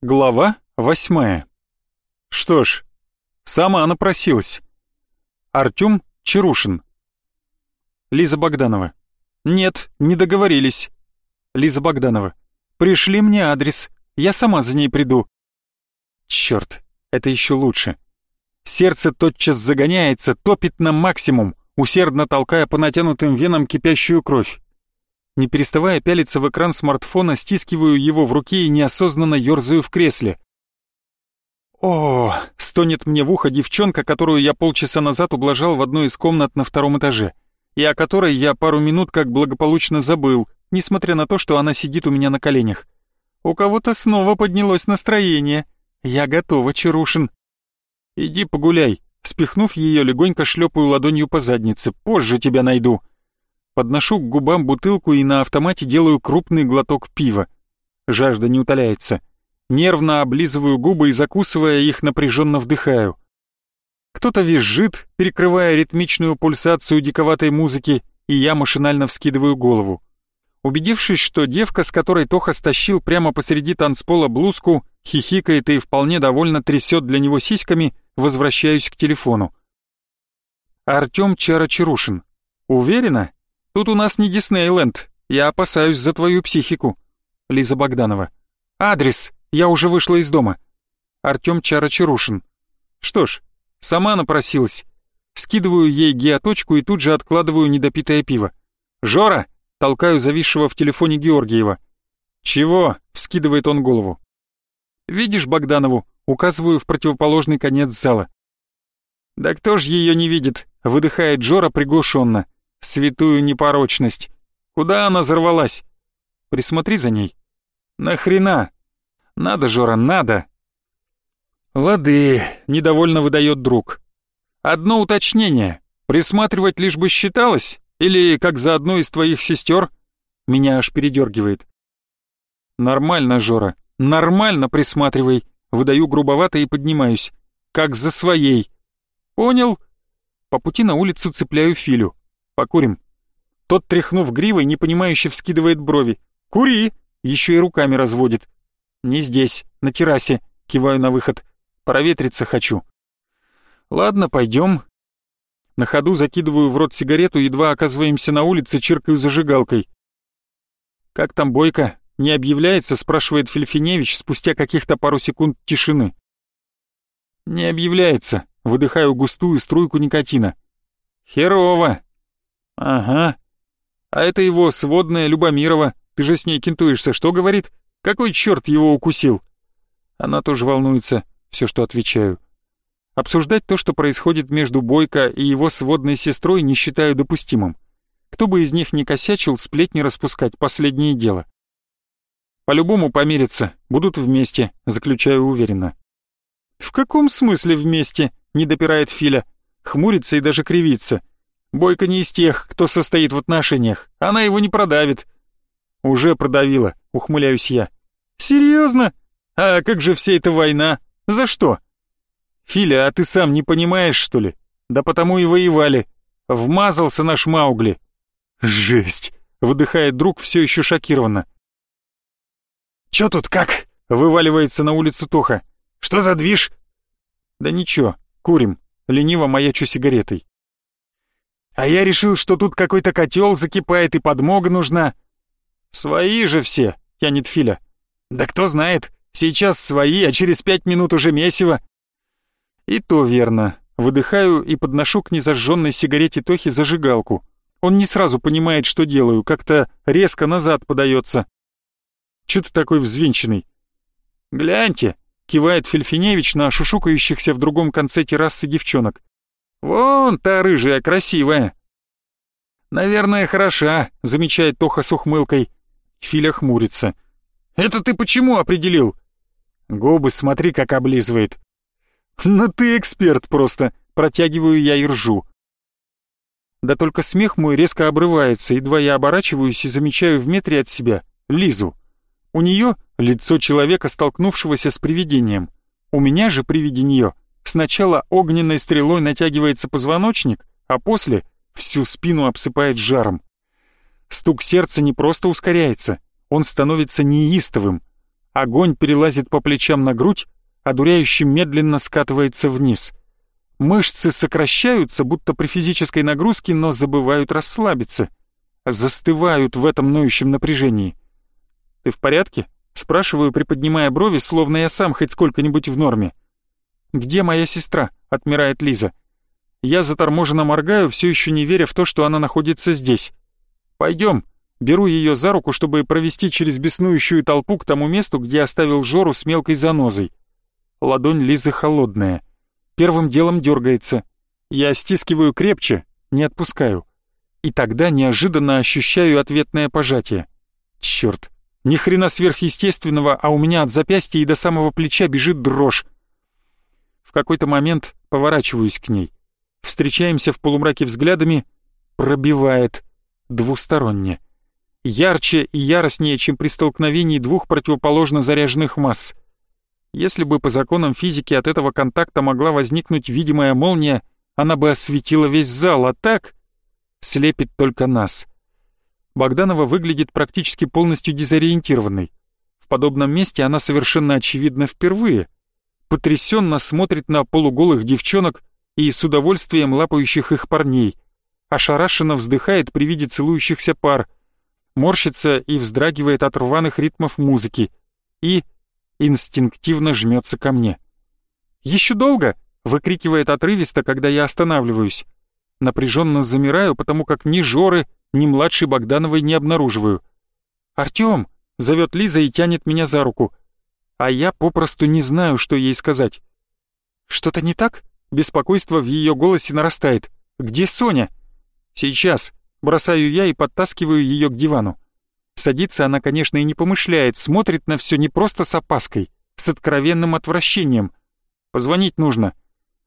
Глава восьмая. Что ж, сама она просилась. Артём Чарушин. Лиза Богданова. Нет, не договорились. Лиза Богданова. Пришли мне адрес, я сама за ней приду. Чёрт, это ещё лучше. Сердце тотчас загоняется, топит на максимум, усердно толкая по натянутым венам кипящую кровь. Не переставая пялиться в экран смартфона, стискиваю его в руке и неосознанно ерзаю в кресле. «О!» — стонет мне в ухо девчонка, которую я полчаса назад ублажал в одной из комнат на втором этаже, и о которой я пару минут как благополучно забыл, несмотря на то, что она сидит у меня на коленях. У кого-то снова поднялось настроение. Я готова, Чарушин. «Иди погуляй», — спихнув ее, легонько шлепаю ладонью по заднице. «Позже тебя найду». Подношу к губам бутылку и на автомате делаю крупный глоток пива. Жажда не утоляется. Нервно облизываю губы и, закусывая их, напряженно вдыхаю. Кто-то визжит, перекрывая ритмичную пульсацию диковатой музыки, и я машинально вскидываю голову. Убедившись, что девка, с которой Тоха стащил прямо посреди танцпола блузку, хихикает и вполне довольно трясет для него сиськами, возвращаюсь к телефону. Артём Чарочарушин. Уверена? Тут у нас не Диснейленд. Я опасаюсь за твою психику. Лиза Богданова. Адрес. Я уже вышла из дома. Артём Чарочарушин. Что ж, сама напросилась. Скидываю ей геоточку и тут же откладываю недопитое пиво. «Жора!» — толкаю зависшего в телефоне Георгиева. «Чего?» — вскидывает он голову. «Видишь Богданову?» — указываю в противоположный конец зала. «Да кто ж ее не видит?» — выдыхает Жора приглушенно святую непорочность. Куда она взорвалась? Присмотри за ней. Нахрена? Надо, Жора, надо. Лады, недовольно выдает друг. Одно уточнение. Присматривать лишь бы считалось? Или как за одну из твоих сестер? Меня аж передергивает. Нормально, Жора, нормально присматривай. Выдаю грубовато и поднимаюсь. Как за своей. Понял? По пути на улицу цепляю Филю. Покурим». Тот, тряхнув гривой, непонимающе вскидывает брови. «Кури!» Еще и руками разводит. «Не здесь, на террасе», киваю на выход. «Проветриться хочу». «Ладно, пойдем». На ходу закидываю в рот сигарету, едва оказываемся на улице, чиркаю зажигалкой. «Как там Бойко? Не объявляется?» — спрашивает Фельфиневич спустя каких-то пару секунд тишины. «Не объявляется», — выдыхаю густую струйку никотина. «Херово», «Ага. А это его сводная Любомирова. Ты же с ней кентуешься. Что говорит? Какой черт его укусил?» Она тоже волнуется. Все, что отвечаю. Обсуждать то, что происходит между Бойко и его сводной сестрой, не считаю допустимым. Кто бы из них ни косячил, сплетни распускать — последнее дело. По-любому помирятся, будут вместе, заключаю уверенно. «В каком смысле вместе?» — не допирает Филя. Хмурится и даже кривится. Бойко не из тех, кто состоит в отношениях. Она его не продавит. Уже продавила, ухмыляюсь я. Серьезно? А как же вся эта война? За что? Филя, а ты сам не понимаешь, что ли? Да потому и воевали. Вмазался наш Маугли. Жесть, выдыхает друг все еще шокированно. Чё тут как? Вываливается на улицу Тоха. Что за движ? Да ничего, курим. Лениво маячу сигаретой. А я решил, что тут какой-то котел закипает и подмога нужна. Свои же все, тянет Филя. Да кто знает, сейчас свои, а через пять минут уже месиво. И то верно. Выдыхаю и подношу к незажженной сигарете Тохи зажигалку. Он не сразу понимает, что делаю, как-то резко назад подается. Чё ты такой взвинченный? Гляньте, кивает Фельфиневич на шушукающихся в другом конце террасы девчонок. «Вон та рыжая, красивая!» «Наверное, хороша», — замечает Тоха с ухмылкой. Филя хмурится. «Это ты почему определил?» Губы смотри, как облизывает. «Ну ты эксперт просто», — протягиваю я и ржу. Да только смех мой резко обрывается, едва я оборачиваюсь и замечаю в метре от себя Лизу. У нее лицо человека, столкнувшегося с привидением. У меня же при виде нее Сначала огненной стрелой натягивается позвоночник, а после всю спину обсыпает жаром. Стук сердца не просто ускоряется, он становится неистовым. Огонь перелазит по плечам на грудь, одуряюще медленно скатывается вниз. Мышцы сокращаются, будто при физической нагрузке, но забывают расслабиться. Застывают в этом ноющем напряжении. «Ты в порядке?» — спрашиваю, приподнимая брови, словно я сам хоть сколько-нибудь в норме. «Где моя сестра?» — отмирает Лиза. Я заторможенно моргаю, все еще не веря в то, что она находится здесь. «Пойдем». Беру ее за руку, чтобы провести через беснующую толпу к тому месту, где оставил Жору с мелкой занозой. Ладонь Лизы холодная. Первым делом дергается. Я стискиваю крепче, не отпускаю. И тогда неожиданно ощущаю ответное пожатие. Черт, ни хрена сверхъестественного, а у меня от запястья и до самого плеча бежит дрожь. В какой-то момент поворачиваюсь к ней. Встречаемся в полумраке взглядами, пробивает двусторонне. Ярче и яростнее, чем при столкновении двух противоположно заряженных масс. Если бы по законам физики от этого контакта могла возникнуть видимая молния, она бы осветила весь зал, а так слепит только нас. Богданова выглядит практически полностью дезориентированной. В подобном месте она совершенно очевидно впервые. Потрясенно смотрит на полуголых девчонок и с удовольствием лапающих их парней. Ошарашенно вздыхает при виде целующихся пар, морщится и вздрагивает от рваных ритмов музыки и инстинктивно жмется ко мне. «Еще долго?» — выкрикивает отрывисто, когда я останавливаюсь. Напряженно замираю, потому как ни Жоры, ни младшей Богдановой не обнаруживаю. «Артем!» — зовет Лиза и тянет меня за руку. А я попросту не знаю, что ей сказать. «Что-то не так?» Беспокойство в ее голосе нарастает. «Где Соня?» «Сейчас». Бросаю я и подтаскиваю ее к дивану. Садиться она, конечно, и не помышляет, смотрит на все не просто с опаской, с откровенным отвращением. Позвонить нужно.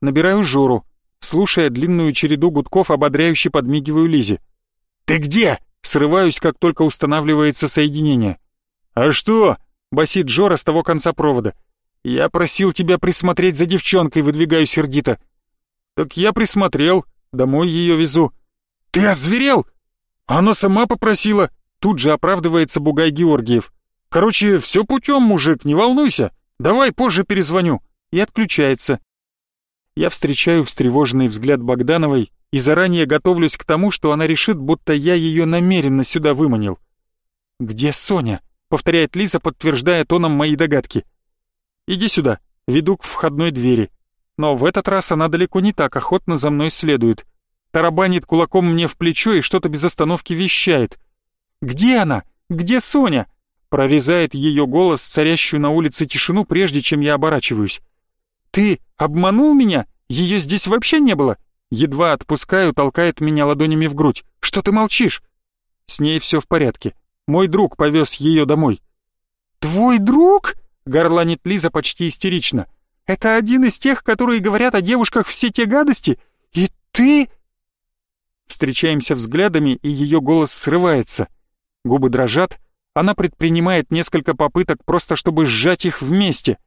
Набираю Жору, слушая длинную череду гудков, ободряюще подмигиваю Лизе. «Ты где?» Срываюсь, как только устанавливается соединение. «А что?» — басит Жора с того конца провода. «Я просил тебя присмотреть за девчонкой», — выдвигаю сердито. «Так я присмотрел, домой ее везу». «Ты озверел?» «Она сама попросила», — тут же оправдывается Бугай Георгиев. «Короче, все путем, мужик, не волнуйся. Давай позже перезвоню». И отключается. Я встречаю встревоженный взгляд Богдановой и заранее готовлюсь к тому, что она решит, будто я ее намеренно сюда выманил. «Где Соня?» — повторяет Лиза, подтверждая тоном мои догадки. «Иди сюда», веду к входной двери. Но в этот раз она далеко не так охотно за мной следует. Тарабанит кулаком мне в плечо и что-то без остановки вещает. «Где она? Где Соня?» Прорезает ее голос, царящую на улице тишину, прежде чем я оборачиваюсь. «Ты обманул меня? Ее здесь вообще не было?» Едва отпускаю, толкает меня ладонями в грудь. «Что ты молчишь?» С ней все в порядке. Мой друг повез ее домой. «Твой друг?» горланит Лиза почти истерично. «Это один из тех, которые говорят о девушках все те гадости? И ты...» Встречаемся взглядами, и ее голос срывается. Губы дрожат, она предпринимает несколько попыток просто чтобы сжать их вместе.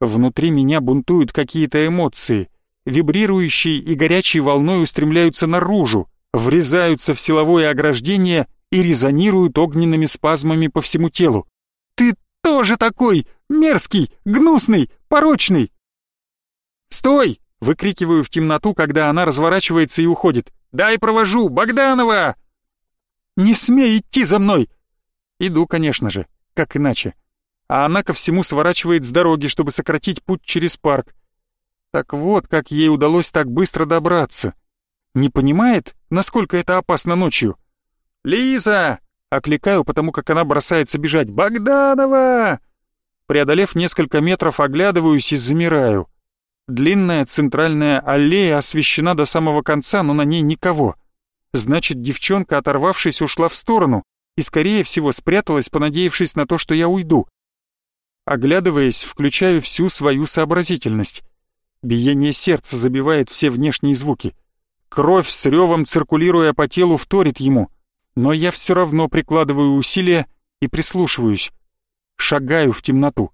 Внутри меня бунтуют какие-то эмоции, вибрирующие и горячей волной устремляются наружу, врезаются в силовое ограждение и резонируют огненными спазмами по всему телу. «Ты тоже такой! Мерзкий, гнусный, порочный!» «Стой!» — выкрикиваю в темноту, когда она разворачивается и уходит. «Дай провожу! Богданова!» «Не смей идти за мной!» Иду, конечно же, как иначе. А она ко всему сворачивает с дороги, чтобы сократить путь через парк. Так вот, как ей удалось так быстро добраться. Не понимает, насколько это опасно ночью? «Лиза!» — окликаю, потому как она бросается бежать. «Богданова!» Преодолев несколько метров, оглядываюсь и замираю. Длинная центральная аллея освещена до самого конца, но на ней никого. Значит, девчонка, оторвавшись, ушла в сторону и, скорее всего, спряталась, понадеявшись на то, что я уйду. Оглядываясь, включаю всю свою сообразительность. Биение сердца забивает все внешние звуки. Кровь с ревом, циркулируя по телу, вторит ему. Но я все равно прикладываю усилия и прислушиваюсь шагаю в темноту.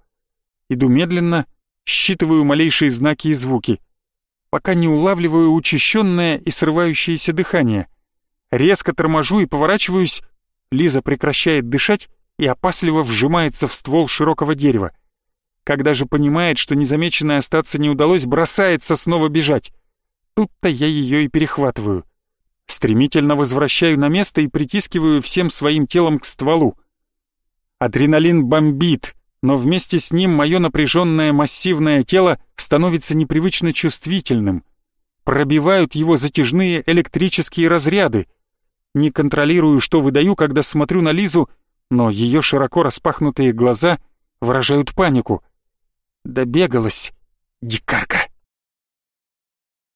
Иду медленно, считываю малейшие знаки и звуки, пока не улавливаю учащенное и срывающееся дыхание. Резко торможу и поворачиваюсь, Лиза прекращает дышать и опасливо вжимается в ствол широкого дерева. Когда же понимает, что незамеченной остаться не удалось, бросается снова бежать. Тут-то я ее и перехватываю. Стремительно возвращаю на место и притискиваю всем своим телом к стволу. Адреналин бомбит, но вместе с ним мое напряженное массивное тело становится непривычно чувствительным. Пробивают его затяжные электрические разряды. Не контролирую, что выдаю, когда смотрю на Лизу, но ее широко распахнутые глаза выражают панику. Добегалась, дикарка.